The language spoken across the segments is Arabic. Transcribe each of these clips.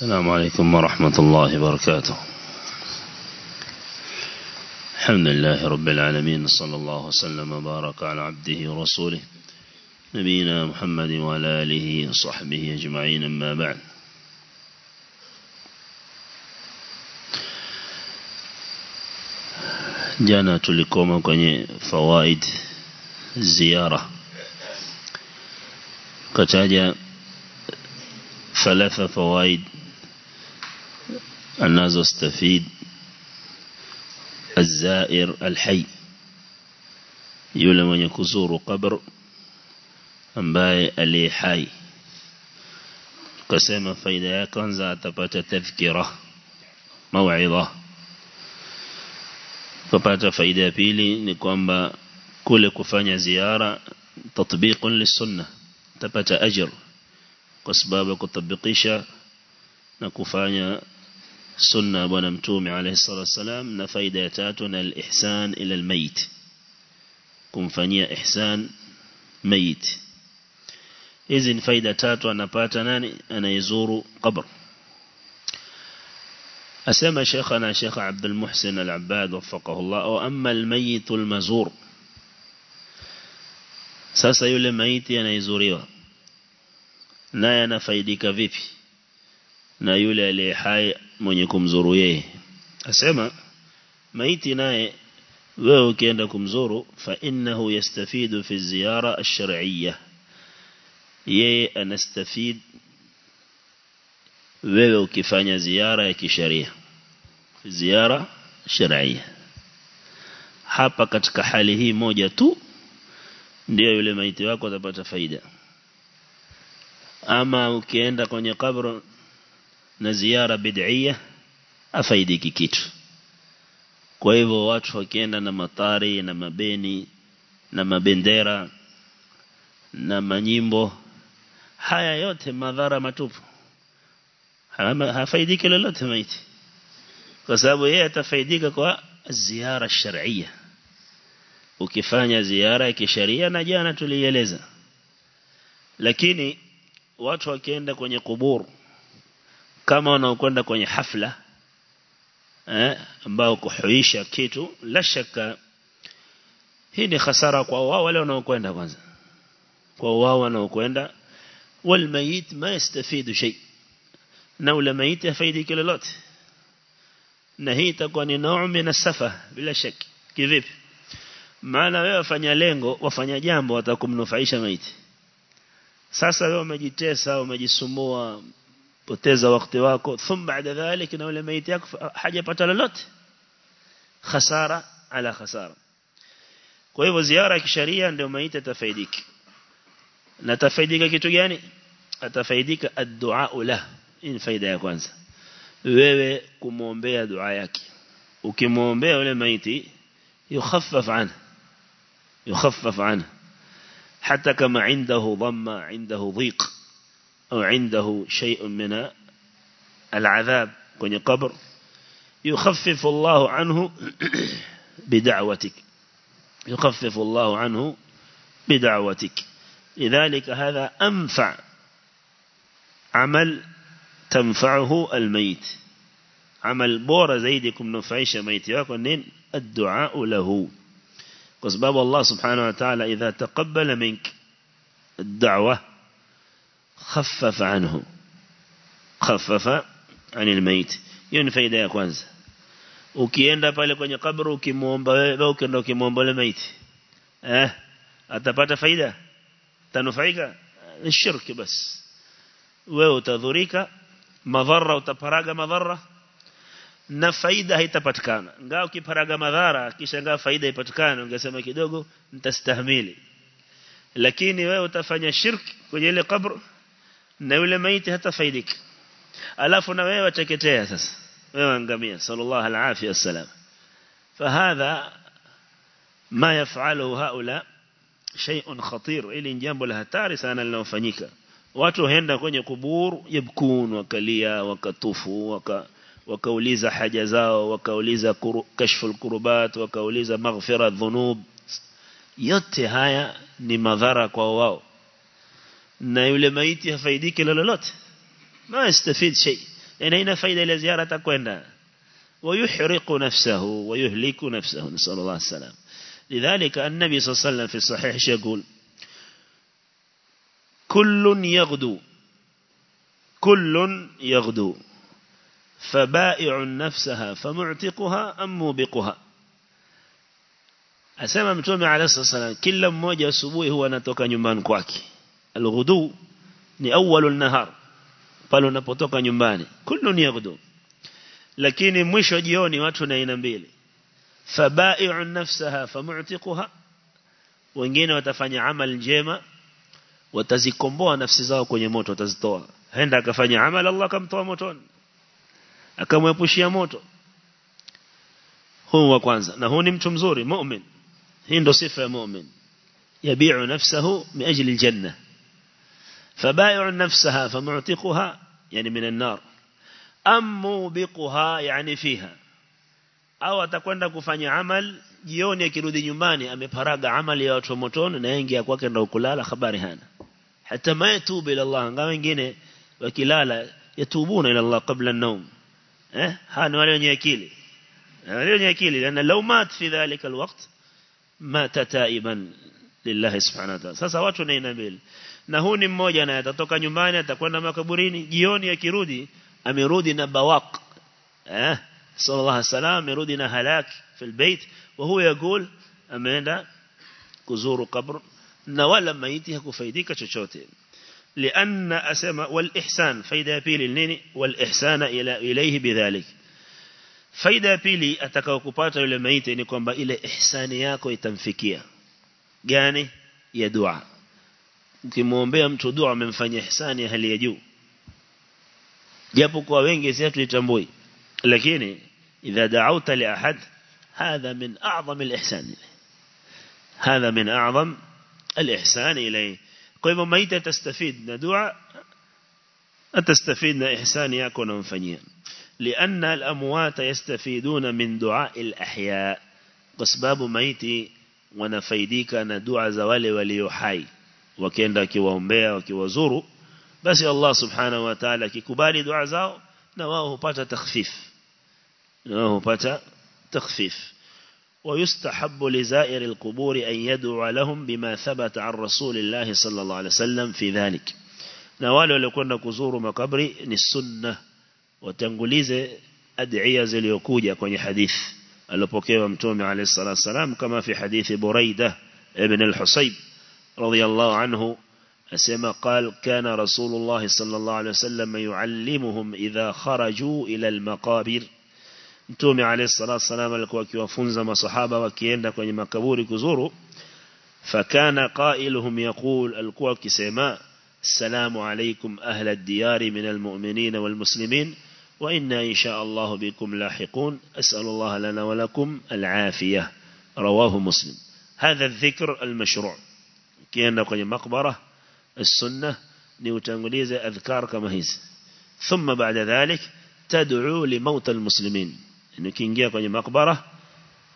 السلام عليكم ورحمة الله وبركاته. الحمد لله رب العالمين صلى الله وسلم وبارك على عبده ورسوله نبينا محمد وعلى آله وصحبه أجمعين أما بعد. jana tulikoma kwenye fawaid ziara kataja ثلاثة فوائد أنا استفيد الزائر الحي. يلمن يكزور قبر أمباي ألي حي. قسم فإذا كان ذات تذكرة موعظة. فبات فإذا بيلي نكوانبا كل كفانة زيارة تطبيق للسنة. تبات أجر. قسبابك تطبقيشا نكفانة سنة ونمتوم عليه الصلاة والسلام نفيداتنا الإحسان إلى الميت. كم فني إحسان ميت. إذن فيداتنا نباتنا أنا يزور قبر. أسمى شيخنا شيخ عبد المحسن العباد وفقه الله وأما الميت المزور ساسيول الميت أن يزوره نا ينفيدك فيه na yule aliye hai mwenye kumzuru yeye. Asema maiti naye wewe ukienda kumzuru fa innahu yastafidu fi ziyara ash-shar'iyyah yeye anastafid wewe ukifanya ziara ya kisheria ziara sharia hapa katika hali hii moja tu ndio yule maiti wako atapata faida. Ama ukienda kwenye kabro na ziara bid'ia afaidiki kitu. Kwa hivyo watu wakienda na matari na mabeni na mabendera na manyimbo haya yote madhara matupu. Hafaidiki lolote maiti. Kwa sababu yeye atafaidika kwa ziara sharia ukifanya ziara ya kisheria na jana tulieleza. Lakini watu wakienda kwenye kuburu kama wanaokwenda kwenye hafla eh, ambao kuhuisha kitu la shaka hii ni hasara kwa wao wale wanaokwenda kwanza kwa wao wanaokwenda والميت ما يستفيد شيء na ule maiti hafaidiki lolote na hii itakuwa ni nao min safa bila shaki kivipi maana wewe wafanya lengo wafanya jambo watakumnufaisha maiti sasa wewe umejitesa umejisumbua poteza wakati wako thumma baada dhalik na ule maiti yako hajapata lolote khasara ala khasara kwa hivyo ziara ya kisheria ndio maiti atafaidiki na tafaidika kitu gani atafaidika ad-du'a hii ni faida ya kwanza wewe kumuombea dua yake ukimuombea yule maiti yukhaffaf anhu yukhaffaf anhu hata kama عنده ضمه عنده ضيق au عنده شيء من العذاب kwenye qabr يخفف الله عنه بدعوتك. يخفف الله عنه بدعوتك. لذلك هذا أنفع عمل تنفعه الميت. عمل بورا زيدكم نفعيش ميت. يكون الدعاء له. وسبب الله سبحانه وتعالى إذا تقبل منك الدعوة خفف عنه خفف عن الميت ينفع إذا كwanza ukienda pale kwenye kaburi ukimuomba wewe ukienda ukimuomba yule maiti eh atapata faida tanufaika ni shirki basi wewe utadhurika madhara utaparaga madhara na faida haitapatikana ngao ukiparaga madhara kisha ngao faida ipatikane ungesema kidogo nitastahimili lakini wewe utafanya shirki kwenye ile kabr na yule maiti hatafaidika alafu na wewe wateketea sasa wewe angamia sallallahu alaihi wasallam فهذا ما يفعله هؤلاء شيء خطير ili jambo la hatari sana linalofanyika watu huenda kwenye kuburu yabkun wakalia wakatufu waka wakauliza haja zao wakauliza kashfu kurubat wakauliza maghfira dhunub yote haya ni madhara kwa wao na yule maiti hafaidiki lolote ma yastafid shay yani ina faida ile ziara atakwenda ويحرق نفسه ويهلك نفسه نسأل الله السلام لذلك النبي صلى الله عليه وسلم في الصحيح يقول كل يغدو كل يغدو فبائع نفسها فمعتقها أم موبقها asema mtume alayhi salam kila mmoja asubuhi huwa anatoka nyumbani kwake alghudu ni awwalun nahar pale unapotoka nyumbani kullu ni yaghdu lakini mwisho jioni watu na aina mbili fabai'u nafsaha famu'tiquha wengine watafanya amal njema watazikomboa nafsi zao kwenye moto watazitoa henda akafanya amal Allah akamtoa motoni akamwepushia moto huu wa kwanza na huu ni mtu mzuri mu'min hii ndo sifa ya mu'min yabi'u nafsahu min ajli aljanna فبايع نفسها فمعتقها يعني من النار. أم موبقها يعني فيها. أو تكوند كفاني عمل يوني يكيرو دي نماني أمي بحراغ عمل يواتو موتون نهنجي أكواكين رو كلالا خباري هانا حتى ما يتوب إلى الله نقام ينجيني وكلالا يتوبون إلى الله قبل النوم ها نواليون يكيلي نواليون يكيلي لأن لو مات في ذلك الوقت مات تائبا لله سبحانه وتعالى ساسا واتو نينا na huu ni mmoja naye atatoka nyumbani atakwenda makaburini jioni akirudi amerudi na bawaq eh sallallahu alaihi wasallam amerudi na halak في البيت وهو يقول ameenda kuzuru kabr na wala maiti hakufaidika chochote لأن أسمى والإحسان فايدة بيلي nini والإحسان إلى إليه بذلك faida pili atakayokupata yule maiti ni kwamba ile ihsani yako itamfikia gani ya dua ukimwombea mtu dua umemfanyia ihsani hali ya juu. Japo kwa wengi si tuitambui lakini idha da'awta li ahad هذا من أعظم الإحسان إليه هذا من أعظم الإحسان إليه kwa hivyo maiti atastafidi na dua atastafidi ihsani ya kumfanyia لأن الأموات يستفيدون من دعاء الأحياء قسباب ميتي ونفيديك ندعاء زوالي وليحي وكيندا كيوامبيا وكيوزورو بس الله سبحانه وتعالى akikubali dua zao nao hupata تخفيف نواه باتا تخفيف ويستحب لزائر القبور أن يدعو لهم بما ثبت عن رسول الله صلى الله عليه وسلم في ذلك نوالو لكنا كزور مقبري نسنة وتنقليز أدعية زليوكوجة كوني حديث ألوبوكيو متومي عليه الصلاة والسلام كما في حديث بريدة ابن الحصيب رضي الله عنه أسمى قال كان رسول الله صلى الله عليه وسلم يعلمهم إذا خرجوا إلى المقابر. نتوم عليه الصلاة والسلام لكوكي ما صحابة وكي وكيين لكوكي مكبور كزور فكان قائلهم يقول الكوكي سيما السلام عليكم أهل الديار من المؤمنين والمسلمين وإنا إن شاء الله بكم لاحقون أسأل الله لنا ولكم العافية. رواه مسلم. هذا الذكر المشروع. Kienda kwenye makbara as-sunnah ni utangulize adhkar kama hizi thumma ba'da dhalik tad'u li maut al-muslimin ukiingia kwenye makbara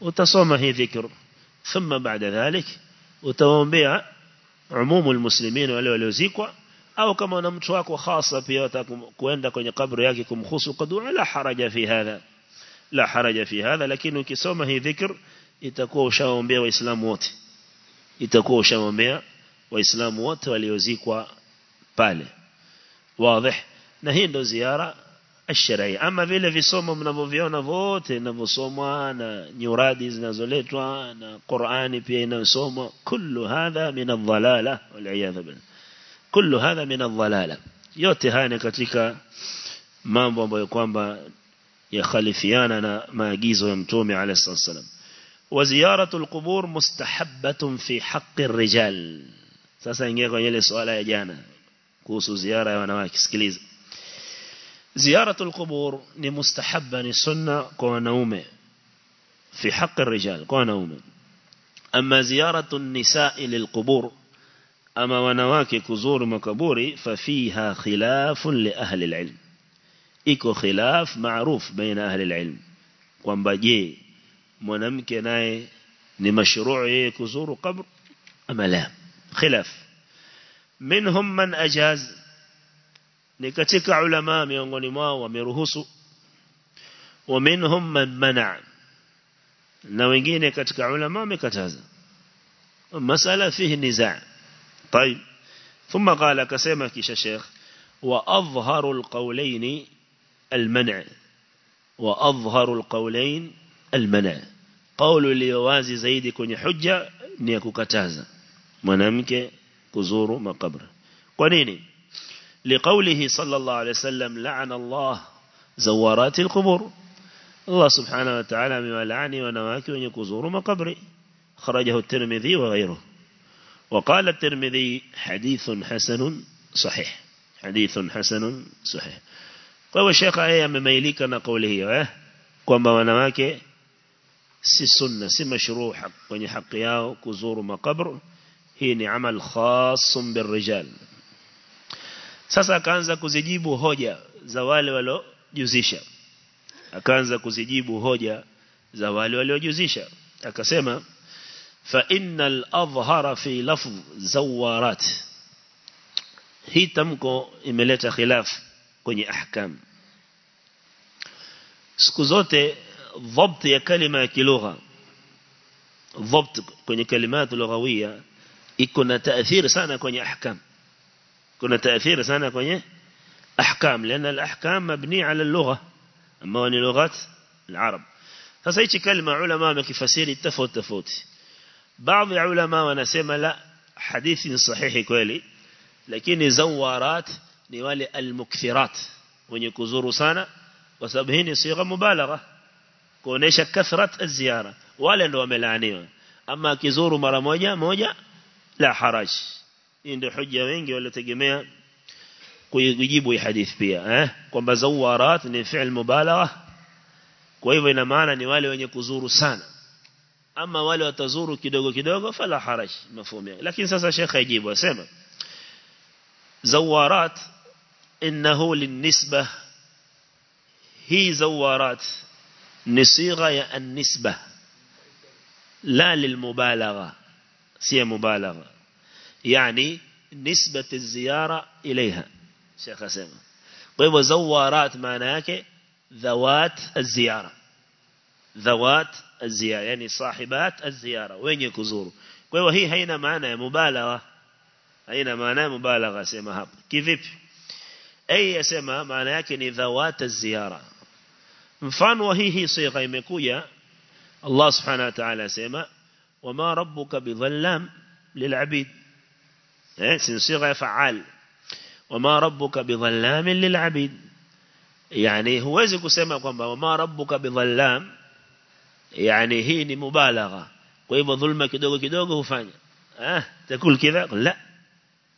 utasoma hii dhikr thumma baada dhalik utaombea umumu almuslimin wale waliozikwa au kama una mtu wako hasa pia kuenda kwenye kabri yake kumhusu kwa dua la haraja fi hadha la haraja fi hadha lakini ukisoma hii dhikr itakuwa ushaombea waislamu wote itakuwa ushaombea waislamu wote waliozikwa pale wazi na hii ndo ziara الشرعي أما vile visomo mnavyoviona vote vinavyosomwa na nyuradi zinazoletwa na Qur'ani pia inasomwa kullu hadha min adh-dhalala wal iyadha billah kullu hadha min adh-dhalala yote haya ni katika mambo ambayo kwamba yakhalifiana na maagizo ya mtume alayhi wasallam wa وزيارة القبور مستحبة في حق الرجال. sasa niingie kwenye suali la jana. kuhusu ziara ya wanawake sikiliza زيارة القبور ni مستحبة ni sunna kwa wanaume في حق الرجال kwa wanaume أما زيارة النساء للقبور ama wanawake kuzuru makaburi ففيها خلاف لأهل العلم. iko خلاف معروف بين أهل العلم. قم بجيه mwanamke naye ni mashru'u yeye kuzuru qabr ama la khilaf minhum man ajaz ni katika ulama miongoni mwao wameruhusu wa minhum man mana na wengine katika ulama wamekataza masala fihi nizaa طيب ثم قال كسمة كيش شيخ وأظهر القولين المنع وأظهر القولين المنع قول اليوازي زيدي كوني حجة نيكوكتازا منامك كزور مقبر قنيني. لقوله صلى الله عليه وسلم لعن الله زوارات القبور. الله سبحانه وتعالى مما لعني ونواكي ونكزور مقبر خرجه الترمذي وغيره. وقال الترمذي حديث حسن صحيح. حديث حسن صحيح. yeye amemailika na kauli hiyo eh kwamba wanawake si sunna si mashruu kwenye haki yao kuzuru makabr hii ni amal khasum birrijal sasa akaanza kuzijibu hoja za wale waliojuzisha akaanza kuzijibu hoja za wale waliojuzisha akasema fa innal adhhara fi lafz zawarat hii tamko imeleta khilaf kwenye ahkam siku zote ضبط يا كلمة لغة. ضبط كوني كلمات لغوية يكون تأثير سانا كوني أحكام. كنا تأثير سانا كوني أحكام لأن الأحكام مبني على اللغة. أما وني لغة العرب. فسأيش كلمة علماء مكفسير التفوت تفوت. بعض العلماء ونسيما لا حديث صحيح كوالي لكن زوارات نوالي المكثرات. ونكزور سانا وسبهين صيغة مبالغة. Kuonesha kathrat az-ziyara wale ndio wamelaaniwa ama akizuru mara moja moja la haraj hii ndio hoja wengi waliotegemea kujibu hii hadithi pia eh kwamba zawarat ni fi'l mubalagha kwa hivyo ina maana ni wale wenye kuzuru sana ama wale watazuru kidogo kidogo fala haraj mafhumu lakini sasa shekha ajibu asema زوارات إنه للنسبة هي زوارات نصيغة النسبة. لا للمبالغة سي مبالغة. يعني نسبة الزيارة إليها. شيخ سيما طيب زوارات معناك؟ ذوات الزيارة. ذوات الزيارة يعني صاحبات الزيارة. وين يكزوروا وهي هنا معنى مبالغة؟ ya mubalagha sema hapa kivipi ai yasema maana yake ni dhawata ziyara mfano hii hii sigha imekuja Allah subhanahu wa ta'ala asema wama rabbuka bidhallam lil'abid eh si sigha fa'al wama rabbuka bidhallam lil'abid yani huwezi kusema kwamba wama rabbuka bidhallam yani hii ni mubalagha kwa hivyo dhulma kidogo kidogo hufanya ah takul kidha la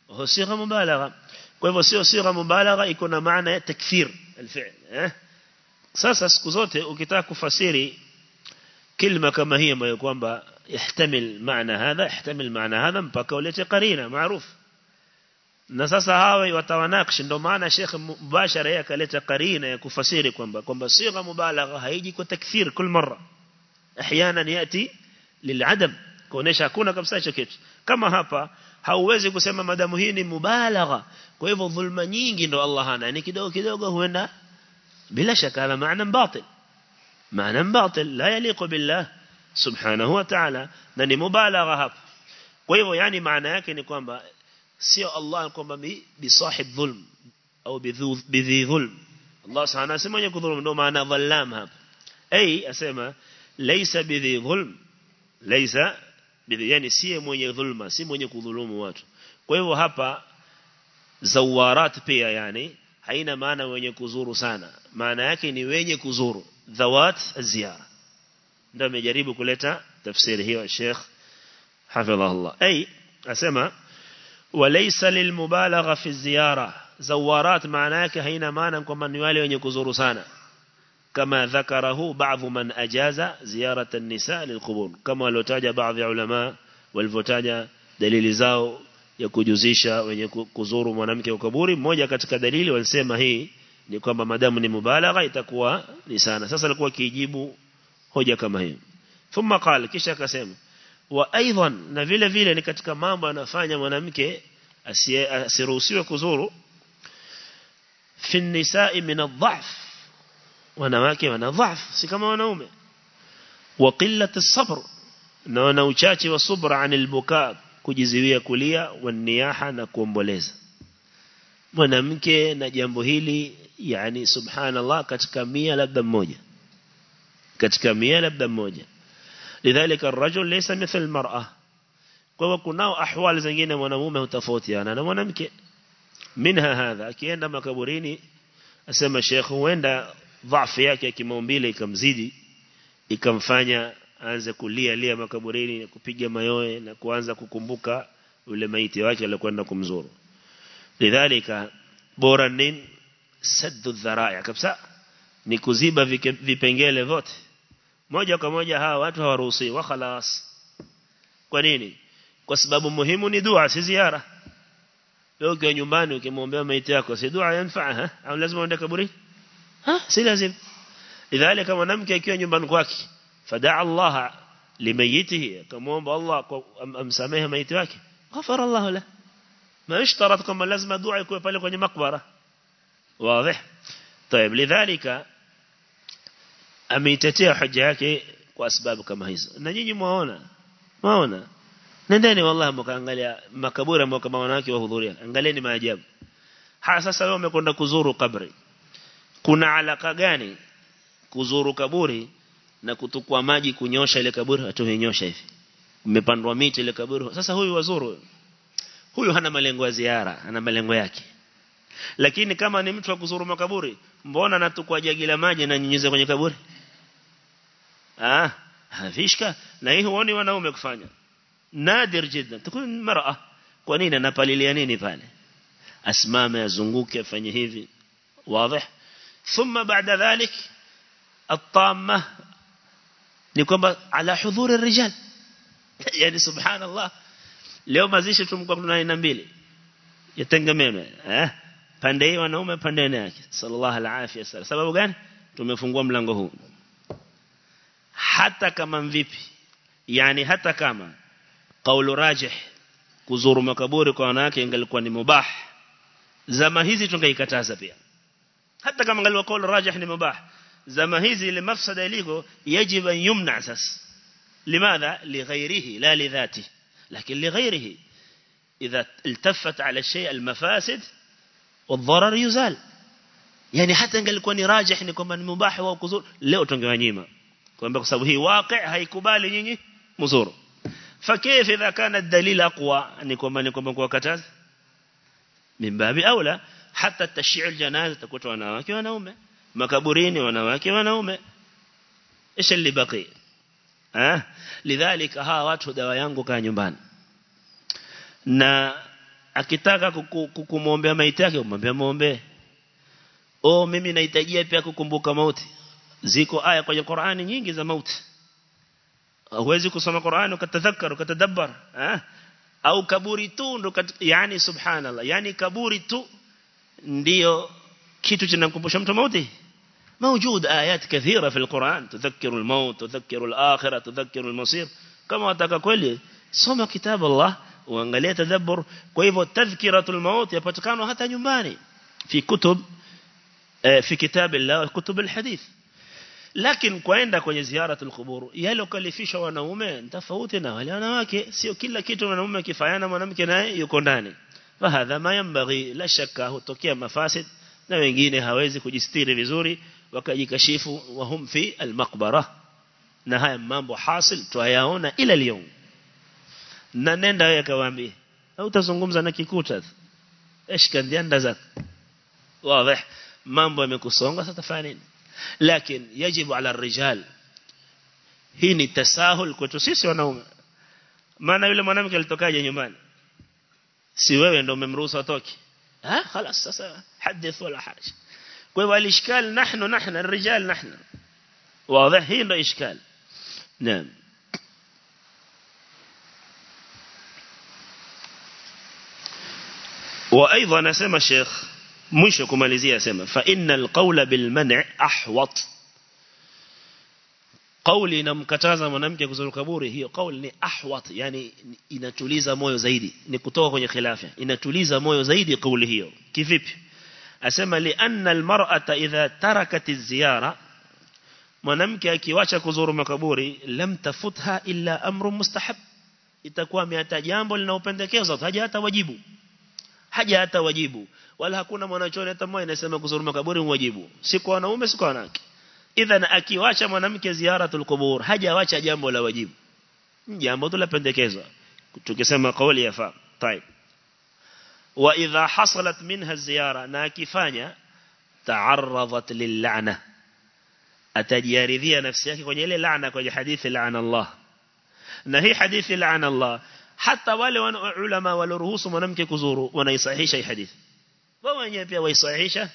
وهو صيغة مبالغة kwa sio sigha mubalagha iko na maana ya takfir alfi'l eh sasa siku zote ukitaka kufasiri kilima kama hii ambayo kwamba yahtamil maana hadha yahtamil maana hadha mpaka ulete qarina maarufu na sasa hawa watawanakshi ndio maana Sheikh mubashara yeye akaleta qarina ya kufasiri kwamba kwamba sigha mubalagha haiji kwa takfir kila mara أحيانا yati lil'adam kuonesha hakuna kabisa hicho kitu kama hapa hauwezi kusema madamu hii ni mubalagha kwa hivyo dhulma nyingi ndo Allah hana yani kidogo kidogo huenda بلا شك هذا معنى باطل. معنى باطل. لا يليق بالله سبحانه وتعالى. نني مبالغة قيبو يعني معناه كني قوان سي الله قوان بصاحب ظلم أو بذي ظلم. الله سبحانه سيما يكو ظلم نو معنى ظلام هاب أي أسيما ليس بذي ظلم. ليس بذي يعني سيو مو يظلم سيو مو يكو ظلم واتو قيبو هابا زوارات بيا يعني haina maana wenye kuzuru سانا. Maana yake ni wenye kuzuru dhawat ziara ndio amejaribu kuleta tafsiri hiyo Sheikh hafidhahullah ay asema walaysa lilmubalagha fi ziyara zawarat maana yake haina maana kwamba ni wale wenye kuzuru sana كما ذكره بعض من أجاز زيارة النساء للقبور كما لو تاج بعض العلماء والفتاج دليل wenye kuzuru mwanamke wa kaburi mmoja katika dalili walisema hii ni kwamba madamu ni mubalagha itakuwa ni sana. Sasa alikuwa kijibu hoja kama hiyo. Thumma qala kisha akasema wa aidan na vile vile ni katika mambo anafanya mwanamke asiruhusiwe kuzuru. Fi nisa'i min adh-dha'f wanawake wana dha'f si kama wanaume. Wa qillati as-sabr na wana uchache wa subra anil buka kujiziwia kulia wa niyaha na kuomboleza. Mwanamke na jambo hili yani subhanallah katika mia labda mmoja. Katika mia labda mmoja. Lidhalika arrajul laysa mithl al-mar'a. Kwa kunao ahwali zingine mwanamume hutofautiana na mwanamke. Minha hadha akienda makaburini asema sheikh huenda dhaifu yake ya kimaumbile ikamzidi ikamfanya aanze kulia lia makaburini na kupiga mayoe na kuanza kukumbuka ule maiti wake aliyokwenda kumzuru. Lidhalika bora nini saddu dhara'i kabisa ni kuziba vipengele vyote moja kwa moja hawa watu hawaruhusi wa khalas kwa nini kwa sababu muhimu ni dua si ziara leo ukiwa nyumbani ukimwombea maiti yako si dua yanfaa au lazima uende kaburi ha si lazima lidhalika mwanamke akiwa nyumbani kwake fadaa Allah limayitihi kumuomba Allah amsamehe maiti wake ghafara Allah la ما يشترط كما لازم دعاء يكون pale kwenye makbara واضح طيب لذلك ameitetea hoja yake kwa sababu kama hizo na nyinyi muone muone nendeni wallahi mkaangalia makaburi ambayo kama wanawake wahudhuria angalieni maajabu hasa sasa wewe umekwenda kuzuru kabri kuna alaka gani kuzuru kaburi na kutukua maji kunyosha ile kaburi hatuonyosha hivi umepandwa miti ile kaburi sasa huyu wazuru huyu hana malengo ya ziara ana malengo yake lakini kama ni mtu wa kuzuru makaburi mbona natukua jagi la maji na nyinyiza kwenye kaburi ah hafishka na hii huoni wanaume kufanya nadir jiddan tukun mar'a kwa nini anapalilia nini pale asimame azunguke afanye hivi wazi ثم بعد ذلك الطامة ni kwamba ala hudhuri الرجال yani subhanallah leo mazishi tumkuwa kuna aina mbili yatengememe eh Pande hii wanaume pande yake sallallahu alaihi wasallam sababu gani tumefungua mlango huu hata kama vipi yani hata kama kaulu rajih kuzuru makaburi kwa wanawake ingelikuwa ni mubah zama hizi tungeikataza pia hata kama ingelikuwa kaulu rajih ni mubah zama hizi ile mafsada iliko yajib an yumna sasa limadha lighairihi la lidhati لكن لغيره إذا التفت على الشيء المفاسد والضرر يزال. يعني حتى قال لك كوني راجح إني من مباح وكذور لو تنجوا نيمة كون بقصب هي واقع هي كبال مزور فكيف إذا كان الدليل أقوى إني من نكون من قوة من باب أولى. حتى التشيع الجنازة تكوت وناوكي ونومي مكبريني وناوكي ونومي إيش اللي بقي؟ ها؟ لذلك ها واتو دوا يانقو كان يبان. na akitaka kukumuombea maiti yake umwambia muombe oh mimi nahitajia pia kukumbuka mauti ziko aya kwenye Qur'ani nyingi za mauti huwezi kusoma Qur'ani ukatadhakkar ukatadabbar eh au kaburi tu ndo yani subhanallah yani kaburi tu ndio kitu kinamkumbusha mtu mauti موجود آيات كثيرة في القرآن تذكر الموت تذكر الآخرة تذكر المصير كما أتاك كولي سوما كتاب الله وانغالية تدبر كيف تذكرة الموت يبتكانوا حتى نيوماني في كتب في كتاب الله وكتب الحديث lakini kwenda kwenye ziara al-qubur yale ukalifisha wanaume tofauti na wale wanawake sio kila kitu wanaume kifanyana mwanamke naye yuko ndani fahadha ma yanbaghi la shakka hutokea mafasid na wengine hawezi kujistiri vizuri wakajikashifu wahum fi al-maqbara na haya mambo hasil tuyaona ila leo na nenda wewe kawaambie au utazungumza na kikuta dianda zako wazi mambo yamekusonga sasa fanya nini lakini yajibu ala rijal hii ni tasahul kwetu sisi wanaume maana yule mwanamke alitokaje nyumbani si wewe ndio umemruhusu atoke ah خلاص sasa hadith wala haraj kwa hivyo alishkal nahnu nahnu الرجال نحن واضح hii ndio ishkal naam وأيضا نسمى الشيخ مش كماليزية سمى فإن القول بالمنع أحوط. قولي نم كتازا منمكي كزر كابوري هي قول ني أحوط يعني إنتوليزا مو زايدي نكتوه كني خلافة. إنتوليزا مو زايدي قولي هي. كيفيب؟ أسمى لأن المرأة إذا تركت الزيارة منمكي كيواشا كزر مكبوري لم تفوتها إلا أمر مستحب. إتكوامي أتجامبل نوبندكيزة هجاتا وجيبو. Haja hata wajibu wala hakuna mwanachuoni hata mmoja anasema kuzuru makaburi ni wajibu si kwa wanaume si kwa wanawake idhan akiwacha mwanamke ziyaratul qubur hajawacha jambo la wajibu jambo tu la pendekezwa tukisema kauli yafaa طيب واذا حصلت منها lil'ana atajiaridhia nafsi yake kwenye ile laana kwenye hadithi laana Allah na hata wale ulama waloruhusu mwanamke kuzuru wanaisahihisha hii hadithi wao wenyewe pia waisahihisha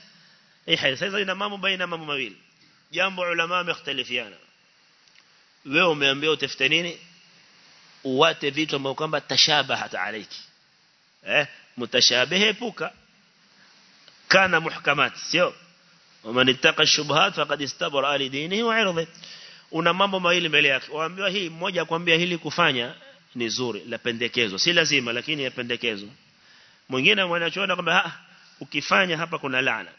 hii hadithi sasa ina mambo baina mambo mawili jambo ulama wamekhtalifiana wewe umeambiwa utafute nini uwate vitu ambavyo kwamba tashabahat alayki eh mutashabihe epuka kana muhkamat sio ومن اتقى الشبهات فقد استبرأ لدينه وعرضه una mambo mawili mbele yake waambiwa hii mmoja akwambia hili kufanya ni zuri la si lazima lakini yapendekezwa mwingine mwanachoona kwamba ukifanya hapa kuna laana.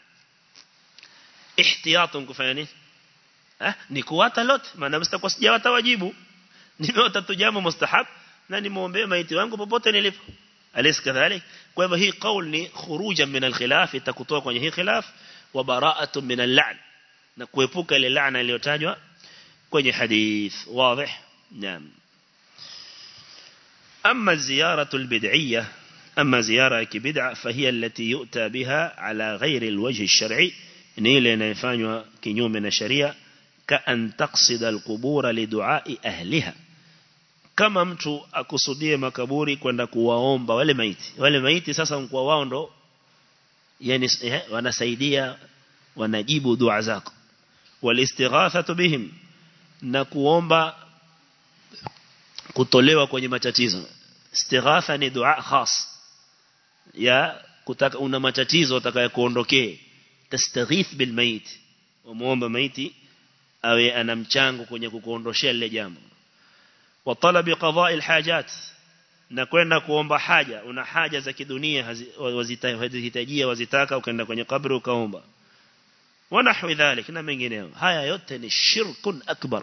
Ihtiyatun kufanya eh ni kuwata lot maana msitakuwa sijawata wajibu. Nimeota tu jambo mustahab na nimuombee maiti wangu popote nilipo. Alis kadhalik? Kwa hivyo hii kauli ni khurujan min alkhilaf itakutoa kwenye hii khilaf wa bara'atun min al-la'n na kuepuka ile laana iliyotajwa kwenye hadith. Wazi? Naam أما الزيارة البدعية أما زيارة كبدعة فهي التي يؤتى بها على غير الوجه الشرعي. ni ile inafanywa kinyume na الشريعة كأن تقصد القبور لدعاء أهلها. kama mtu akusudie makaburi kwenda kuwaomba wale maiti. wale maiti sasa ukawaomba wao يعني wanisaidie, wanisaidie wajibu dua zako والاستغاثة بهم. na kuwaomba kutolewa kwenye matatizo. Istighatha ni dua khas ya kutaka una matatizo utakayokuondokee tastaghith bil mayit umuomba maiti awe ana mchango kwenye kukuondoshea lile jambo. Wa talabi qada'il hajat na kwenda kuomba haja. Una haja za kidunia wazihitajia wazitaka ukaenda kwenye kabri ukaomba. Wanahwi dhalik na mengineo haya yote ni shirkun akbar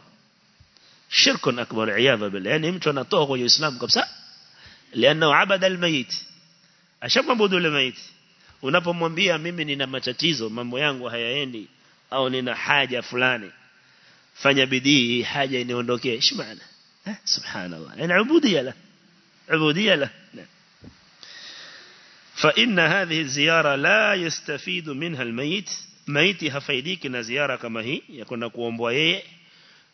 شرك أكبر عياذا بالله. يعني يمتون أطوغوا يسلام قبسا لأنه عبد الميت. أشب مبودو الميت. ونبو مبيا ممي نينا متتيزو ممو يانغو هيايني أو نينا حاجة فلاني. فنبدي حاجة نيوندوكي شمعنا سبحان الله يعني عبودية له. عبودية له. نعم. فإن هذه الزيارة لا يستفيد منها الميت. ميتها فايديك نزيارة كما هي. يكون نكوان بوايه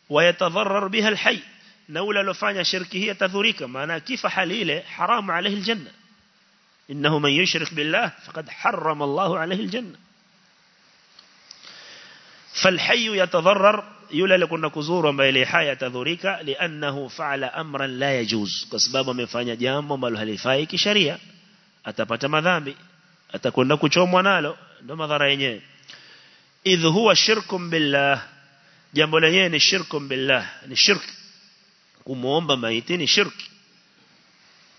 ويتضرر بها الحي. نولا لفعنا شركه يتذريك. معنا كيف حليله حرام عليه الجنة. إنه من يشرك بالله فقد حرم الله عليه الجنة. فالحي يتضرر يولا لكنا كزورا بإليحا يتذريك لأنه فعل أمرا لا يجوز. كسبابا من فعنا جامو مالهليفايك شريع أتبت مذامي أتكنا كتوم ونالو؟ نمضر إذ هو شرك بالله jambo lenyewe ni shirku billah ni shirki kumuomba maiti ni shirki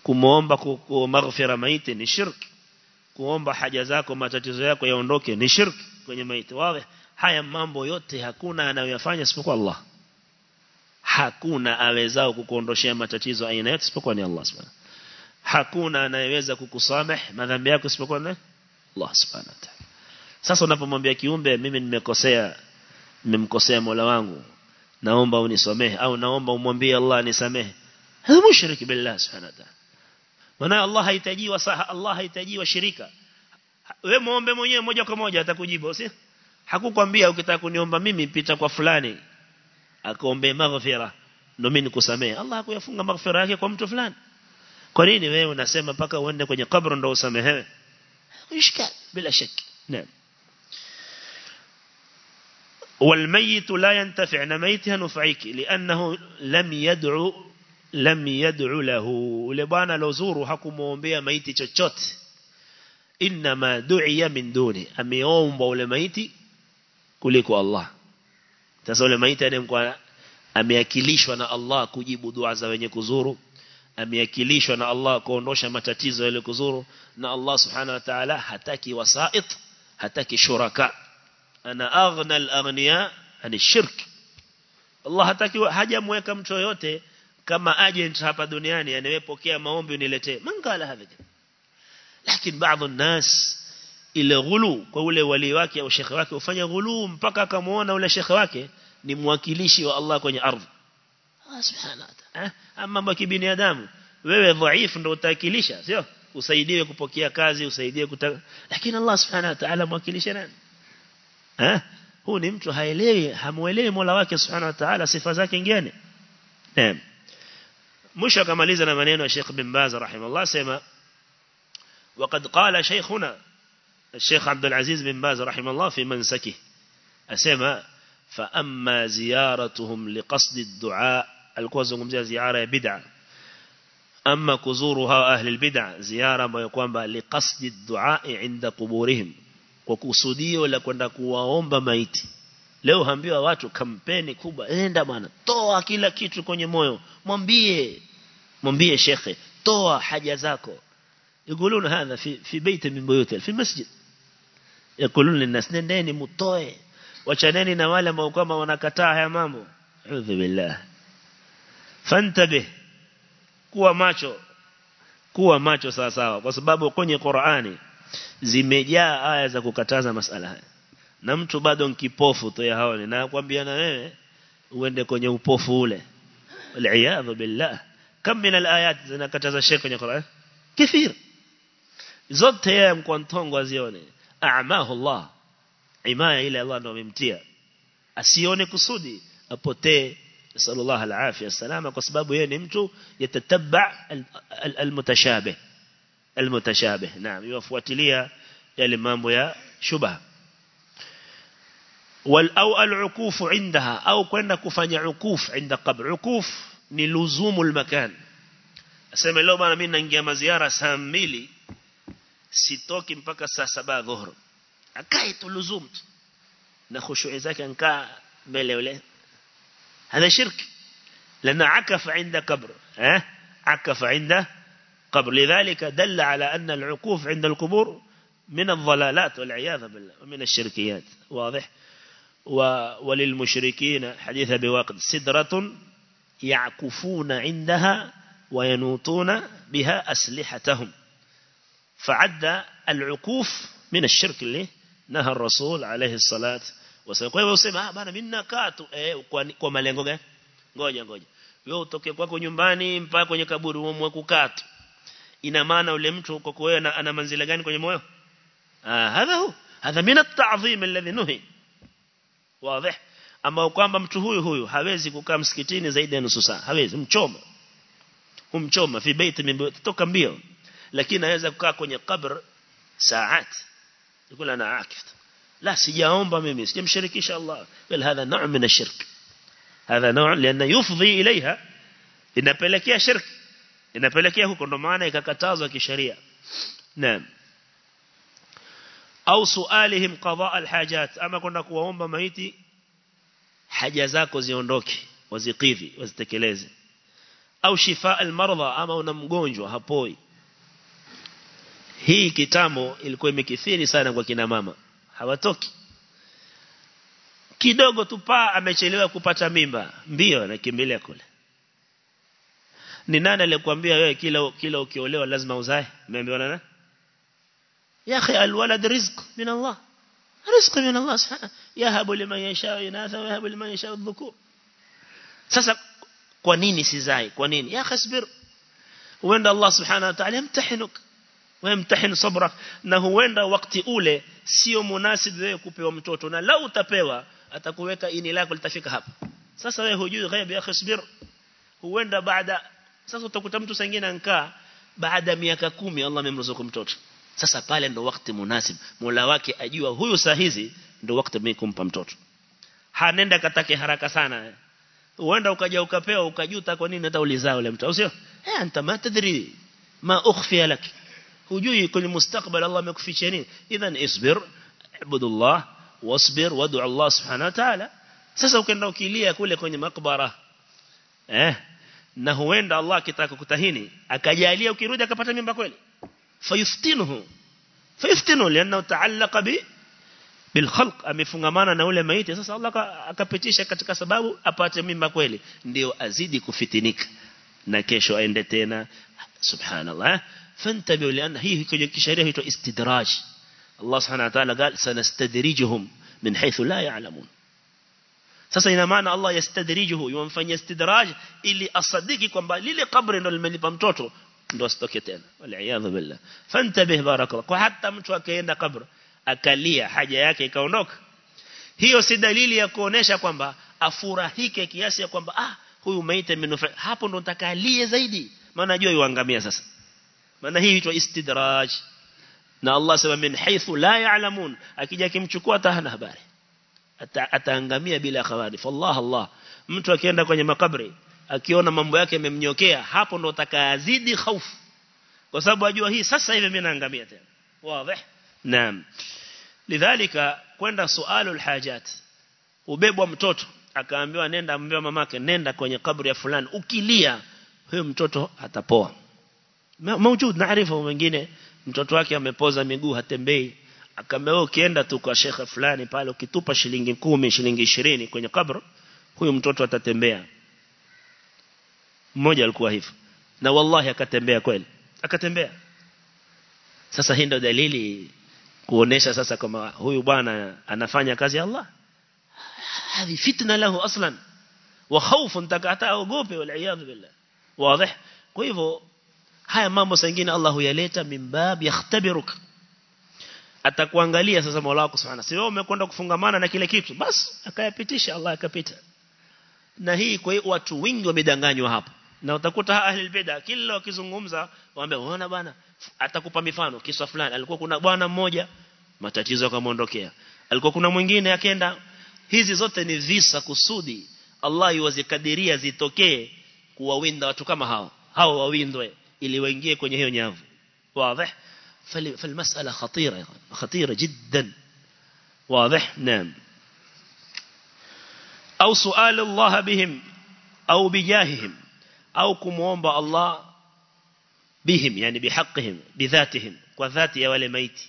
kumuomba maghfira maiti ni shirki kuomba haja zako matatizo yako yaondoke ni shirki kwenye maiti. Wawe haya mambo yote hakuna anayoyafanya isipokuwa Allah. Hakuna awezao kukuondoshia matatizo aina yote isipokuwa ni Allah subhanahu hakuna anayeweza kukusameh madhambi yako isipokuwa ni Allah subhanahu sasa unapomwambia kiumbe mimi nimekosea nimemkosea Mola wangu naomba unisamehe au naomba umwambie Allah anisamehe. Hada mushrik billah subhanahu wa ta'ala. Maana Allah hahitaji wasaha Allah hahitaji washirika wewe muombe mwenyewe moja kwa moja atakujibu si? Hakukwambia ukitaka kuniomba mimi pita kwa fulani akaombe maghfira ndio mimi nikusamehe. Allah hakuyafunga maghfira yake kwa mtu fulani. Kwa nini wewe unasema paka uende kwenye kaburi ndio usamehewe? Ishkal bila shaki. Naam والميت لا ينتفع نميتها نفعيك لأنه لم يدعو لم يدعو له. لبانا لزوره حكم ومبيا ميتي تشوت إنما دعي من دوني. أمي يوم بول ميتي كليك الله. تسول ميتي أنا مكوانا أمي أكليش وأنا الله كجيب دعا زويني كزوره أمي أكليش وأنا الله كونوش ما تتيز ويلي كزوره نا الله سبحانه وتعالى هتاكي وسائط هتاكي شركاء. ana aghna al-aghniya ani shirk Allah hataki hajamweka mtu yote kama agent hapa duniani anayepokea maombi uniletee mangala hadha lakini baadhi الناس ile ghulu kwa ule wali wake au shekhi wake ufanya ghulu mpaka akamuona ule shekhi wake ni mwakilishi wa Allah kwenye ardhi ah subhanahu eh ama mambo ya kibinadamu wewe dhaifu ndio utakilisha sio usaidiwe kupokea kazi usaidiwe kutaka lakini Allah subhanahu wa ta'ala mwakilisha nani Mola wake subhanahu wa ta'ala sifa zake ngine naam. Mwisho akamaliza na maneno ya Sheikh bin Baz rahimahullah sema وقد قال شيخنا الشيخ عبد العزيز بن باز رحمه الله في منسكه أسمى فأما زيارتهم لقصد الدعاء الكوزهم زي زيارة بدعة أما كزورها أهل البدع زيارة ما يقوم لقصد الدعاء عند قبورهم وكسوديو لكونا kuwaomba maiti leo hambiwa watu kampeni kubwa enda bwana toa kila kitu kwenye moyo mwambie mwambie shekhe toa haja zako يقولون هذا في في بيت من بيوت في المسجد يقولون للناس nendeni mutoe wachaneni na wale ambao kama wanakataa haya mambo a'udhu billah fantabih kuwa macho kuwa macho sawa sawa kwa sababu kwenye Qur'ani zimejaa aya za kukataza masala haya na mtu bado nkipofu to ya haone na kwambia na wewe uende kwenye upofu ule aliyadhu billah kam min alayat zinakataza shirk kwenye Qur'an kithir zote ya mkontongo azione a'mahu Allah imaya ila Allah ndo amemtia asione kusudi apotee sallallahu alaihi wasallam kwa sababu yeye ni mtu yatatabba almutashabih المتشابه. نعم يوفواتليا يلي يعني مامو يا شبه والأو العكوف عندها أو كنا كفاني عكوف عند قبر. عكوف نلزوم المكان. أسمى لو ما نمين ننجي مزيارة ساميلي ستوكي مبكا ساسبا ظهر. أكاية لزومت نخشو إذا كان كا ملي ملولي هذا شرك. لأن عكف عند قبر. ها؟ عكف عند قبر لذلك دل على أن العكوف عند القبور من الضلالات والعياذ بالله ومن الشركيات. واضح؟ وللمشركين حديث بواقد سدرة يعكفون عندها وينوطون بها أسلحتهم. فعد العكوف من الشرك اللي نهى الرسول عليه الصلاة wasallam kwa hivyo usema bana mimi nakaa tu eh kwa, kwa malengo gani ngoja ngoja wewe utoke kwako nyumbani ina maana ule mtu kwa wewe ana, ana manzila gani kwenye moyo ah hadha hu hadha min at-ta'zim alladhi nuhi wazi ambao kwamba mtu huyu huyu hawezi kukaa msikitini zaidi ya nusu saa hawezi mchoma humchoma fi baiti min toka mbio lakini anaweza kukaa kwenye kabr saat يقول انا عاكف لا sijaomba mimi sijamshirikisha Allah bal hadha نوع من الشرك هذا نوع لأنه يفضي إليها inapelekea shirk inapelekea huko ndo maana ikakatazwa kisheria. Naam. Au sualihim qada alhajat ama kwenda kuwaomba maiti haja zako ziondoke wazikidhi wazitekeleze. Au shifa almarda ama una mgonjwa hapoi. Hii kitamo ilikuwa imekithiri sana kwa kina mama. Hawatoki. Kidogo tu paa amechelewa kupata mimba. Mbio anakimbilia kule ni nani alikwambia wewe kila kila ukiolewa lazima uzae? Umeambiwa nani? Ya akhi alwalad rizq min Allah. Rizq min Allah yahabu liman yasha inatha wa yahabu liman yasha adh-dhukur sasa kwa nini sizae? Kwa nini? Ya khasbir huenda Allah subhanahu wa ta'ala yamtahinuk. Wamtahin sabrak na huenda wakati ule sio munasib wewe kupewa mtoto. Na lau utapewa atakuweka ini lako litafika hapa. Sasa wewe hujui ghaib ya khasbir huenda baada sasa utakuta mtu sangine ankaa baada miaka kumi Allah amemruzuku mtoto. Sasa pale ndo wakati munasib. Mola wake ajua huyu saa hizi ndo wakati mimi mtoto. Hanenda katake haraka sana. Uenda ukaja ukapewa ukajuta kwa nini hata ulizaa ule mtoto sio? Eh anta ma tadri ma ukhfiya lak. Hujui kwenye mustakbal Allah amekufichia nini. Idhan isbir ibudullah wasbir wad'u Allah subhanahu wa ta'ala. Sasa ukaenda ukilia kule kwenye makbara eh na huenda Allah akitaka kutahini akajalia ukirudi akapata mimba kweli fayuftinuhu fayuftinu lianna ta'allaqa bi bil khalq amefungamana na ule maiti sasa Allah akapitisha katika sababu apate mimba kweli ndio azidi kufitinika na kesho aende tena subhanallah fantabiu lian hii kwenye kisheria huitwa istidraj Allah subhanahu wa ta'ala قال sanastadrijuhum min haythu la ya'lamun sasa ina maana Allah yastadrijuhu yumfanyia istidraj ili asadiki kwamba lile kabri ndo limelipa mtoto ndo asitoke tena. Wal billah. Fantabih barakallah. Kwa hata mtu akaenda kabri akalia haja yake ikaondoka. Hiyo si dalili ya kuonesha kwamba afurahike kiasi ya kwamba ah huyu maiti amenufaika. Hapo ndo nitakalie zaidi. Maana najua yuangamia sasa. Maana hii huitwa istidraj. Na Allah sema min haythu la ya'lamun. Akija kimchukua tahana habari ataangamia bila khawari fallah Allah. Mtu akienda kwenye makabri akiona mambo yake yamemnyokea hapo ndo utakazidi hofu kwa sababu ajua hii sasa hivi mimi naangamia tena. Wazi. Naam. Lidhalika kwenda sualul hajat. Ubebwa mtoto akaambiwa nenda ambiwa mamake nenda kwenye kaburi ya fulani ukilia huyo mtoto atapoa. Mawjud naarifu wengine mtoto wake amepoza miguu hatembei akaambiwa ukienda tu kwa shekhe fulani pale ukitupa shilingi 10 shilingi 20 kwenye kabro huyo mtoto atatembea. Mmoja alikuwa hivyo na wallahi akatembea kweli. Akatembea. Sasa hii ndio dalili kuonesha sasa kama huyu bwana anafanya kazi ya Allah. Hadi fitna lahu aslan. Wa khawfun takata ogope wal iyad billah. Wazi kwa hivyo haya mambo sangine Allah huyaleta mimbab yakhtabiruk atakuangalia sasa Mola wako subhanahu sio umekwenda kufungamana na kile kitu? Basi akayapitisha Allah akapita. Na hii kwa hiyo watu wengi wamedanganywa hapa. Na utakuta ahli bid'a kila wakizungumza waambia unaona bwana atakupa mifano kisa fulani. Alikuwa kuna bwana mmoja matatizo yakamondokea alikuwa kuna mwingine akenda. Hizi zote ni visa kusudi Allah yuwazikadiria zitokee kuwawinda watu kama hao. Hao wawindwe ili waingie kwenye hiyo nyavu. Wazi فالمسألة خطيرة خطيرة جدا. واضح؟ نعم. أو سؤال الله بهم أو بجاههم au kumuomba الله بهم يعني بحقهم بذاتهم kwa dhati ya wale maiti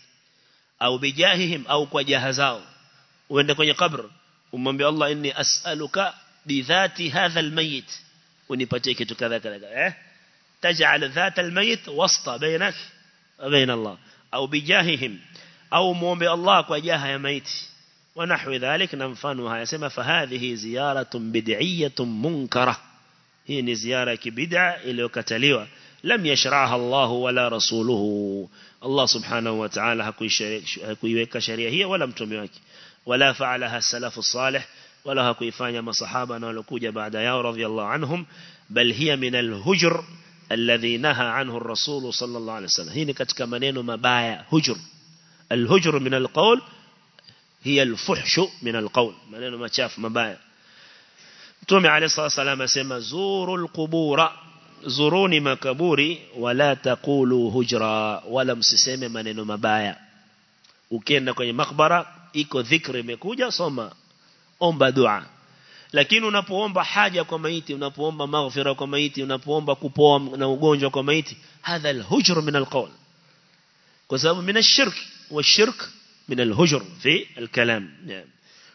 أو بجاههم au kwa jaha zao waenda kaburi? wamuomba الله إني أسألك بذات هذا الميت. unipatie kitu كذا كذا إيه؟ تجعل ذات الميت وسط بينك بين الله أو بجاههم أو موم بالله وجاه ميت ونحو ذلك ننفانها يسمى فهذه زيارة بدعية منكرة. هي زيارة كبدعة إلي كتليوة لم يشرعها الله ولا رسوله. الله سبحانه وتعالى هكو شريع هي ولم تميوك ولا فعلها السلف الصالح. ولا هكو يفاني مصحابنا ولكوجة بعد يا رضي الله عنهم. بل هي من الهجر الذي نهى عنه الرسول صلى الله عليه وسلم. هنا كتك منين مبايا هجر. الهجر من القول هي الفحش من القول. منين ما شاف مبايا تومي عليه الصلاة والسلام سيما زوروا القبور. زوروني مكبوري ولا تقولوا هجرا. ولا مسيسيمي منين مبايا وكينا كوني مقبرة إيكو ذكر مكوجة صما أم دعا lakini unapoomba haja kwa maiti unapoomba maghfira kwa maiti unapoomba kupoa na ugonjwa kwa maiti hadha alhujr min alqawl kwa sababu min ashirk والشرك من الهجر في الكلام نعم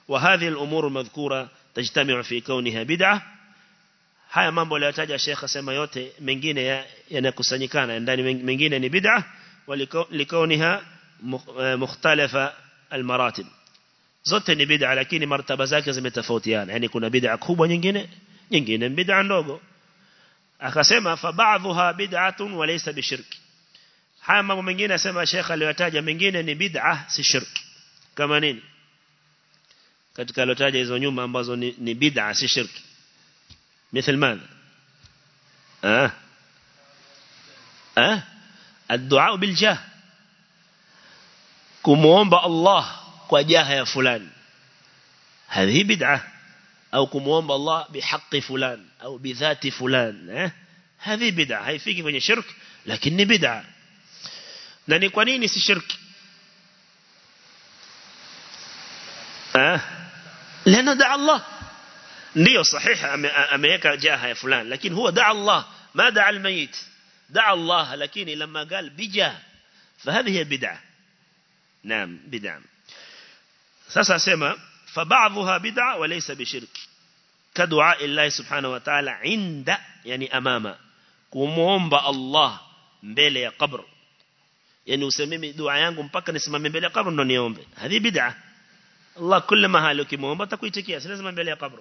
وهذه الأمور المذكورة تجتمع في كونها بدعة haya mambo aliyotaja Sheikh asema yote mengine yanakusanyikana ndani mengine ni bid'a walikauniha mukhtalafa almaratib zote ni bid'a lakini martaba zake zimetofautiana yani kuna bid'a kubwa nyingine nyingine bid'a ndogo akasema fa ba'dhuha bid'atun wa laysa bishirk haya mambo mengine asema Sheikh aliyotaja mengine ni bid'a si shirk kama nini katika aliyotaja hizo nyuma ambazo ni, ni bid'a si shirki مثل ماذا أه أه الدعاء بالجاه كموomba الله kwa jaha ya fulani هذه بدعة أو كموomba الله بحق فلان أو بذات فلان eh هذه بدعة kwenye shirk lakini bid'a na ni kwa nini si shirki eh lana da Allah ndio sahihi ameweka jaha ya fulani lakini huwa daa Allah ma daa almayit daa Allah lakini lama قال بجاه فهذه هي بدعه نعم بدعه sasa asema فبعضها بدعة وليس بشرك كدعاء الله سبحانه وتعالى عند يعني أمام kumuomba Allah mbele ya kabr yani usememe dua yangu mpaka nisimame mbele ya kabr ndo niombe hadi bid'a Allah kila mahali ukimuomba atakuitikia si lazima mbele ya kabr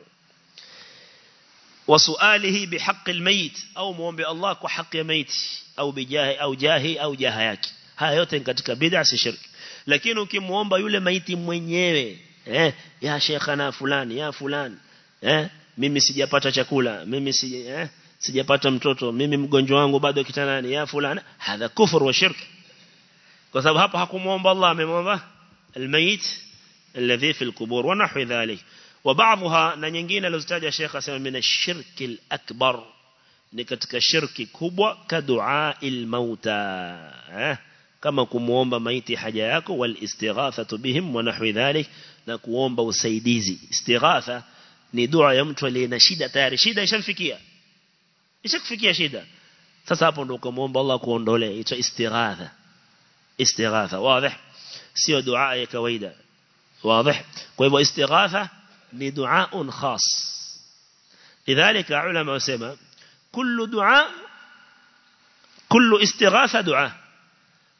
وسؤاله بحق الميت au muombe Allah kwa haki ya maiti au bijahi au jahi au jaha yake haya yote shirki lakini ukimuomba yule maiti mwenyewe eh ya sheikhana fulani ya fulani eh mimi sijapata chakula mimi sija eh sijapata mtoto mimi mgonjwa wangu bado kitandani ya fulani hadha kufur wa shirk kwa sababu hapa hakumuomba Allah amemwomba almayit alladhi fi alqubur wa nahwi dhalik وبعضها na nyingine alizotaja Sheikh asema min ash-shirk al-akbar ni katika shirki kubwa ka dua al-mauta eh kama kumuomba maiti haja yako wal istighathatu bihim wa nahwi dhalik na kuomba usaidizi istighatha ni dua ya mtu aliye na shida tayari shida ishamfikia ishakufikia shida sasa hapo ndo kumuomba Allah kuondolee hicho istighatha istighatha wazi sio dua ya kawaida wazi kwa hivyo istighatha ni dua khas لذلك علماء وسمى كل دعاء كل استغاثة دعاء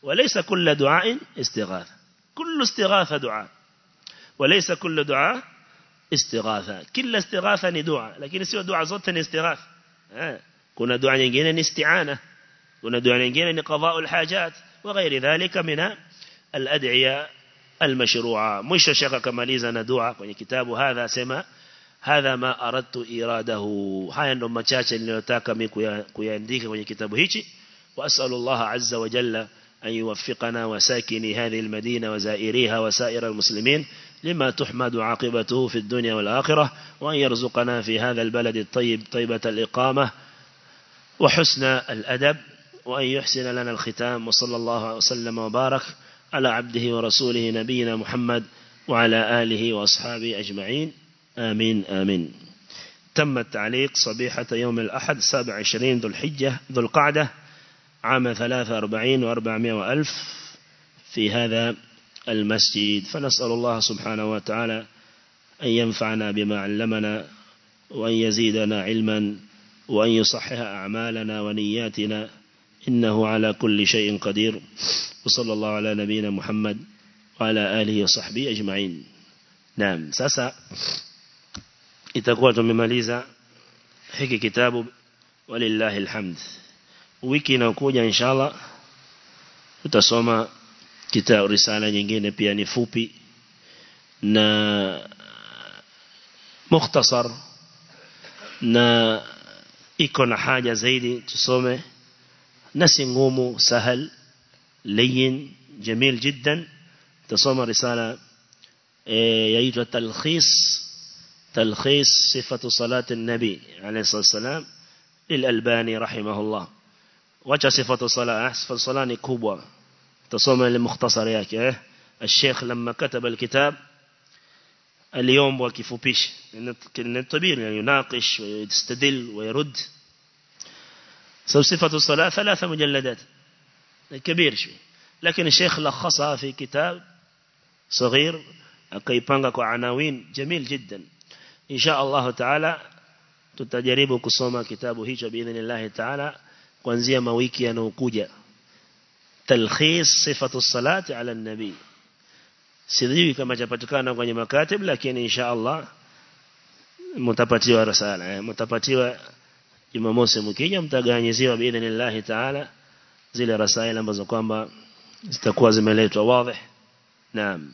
وليس كل دعاء استغاثة. كل استغاثة دعاء. وليس كل دعاء استغاثة. كل استغاثة ندعاء لكن سوى دعاء زوت استغاثة كنا دعاء nyingine استعانة. كنا دعاء nyingine قضاء الحاجات. وغير ذلك من الأدعية المشروعة. مش شك كماليزا ندعاء kwenye kitabu hadha sema hadha ma aradtu iradahu haya ndo machache niliyotaka mimi kuyaandika kwenye kitabu hichi وأسأل الله عز وجل أن يوفقنا وساكني هذه المدينة وزائريها وسائر المسلمين لما تحمد عاقبته في الدنيا والآخرة وأن يرزقنا في هذا البلد الطيب طيبة الإقامة وحسن الأدب وأن يحسن لنا الختام وصلى الله وسلم وبارك على عبده ورسوله نبينا محمد وعلى آله وأصحابه أجمعين. آمين آمين. تم التعليق صبيحة يوم الأحد 27 ذو الحجة ذو القعدة. عام 43 وأربعمائة وألف في هذا المسجد. فنسأل الله سبحانه وتعالى أن ينفعنا بما علمنا وأن يزيدنا علما وأن يصحح أعمالنا ونياتنا إنه على كل شيء قدير. وصلى الله على نبينا محمد وعلى آله وصحبه أجمعين. نعم سأسأ. itakuwa tumemaliza hiki kitabu walillahi alhamd wiki inayokuja inshallah tutasoma kitabu risala nyingine pia ni fupi na mukhtasar na iko na haja zaidi tusome na si ngumu sahal layin jamil jiddan tusoma risala yaitwa talkhis تلخيص صفة صلاة النبي عليه الصلاة والسلام للألباني رحمه الله وجه صفة الصلاة صفة الصلاة كوبا تصوم لمختصر ياك الشيخ لما كتب الكتاب اليوم وكيفوبيش الطبير يعني يناقش ويستدل ويرد صفة الصلاة ثلاثة مجلدات كبير شوي لكن الشيخ لخصها في كتاب صغير akaipanga kwa anawin jamil jiddan. Insha Allah taala tutajaribu kusoma kitabu hicho biidhnillah taala kuanzia mawiki yanayokuja. Talkhis sifatu salati ala nabi. Sijui kama chapatikana kwenye makatib lakini insha Allah mtapatiwa risala mtapatiwa Jumamosi mkija mtaganyiziwa biidhnillah taala zile rasaila ambazo kwamba zitakuwa zimeletwa wazi naam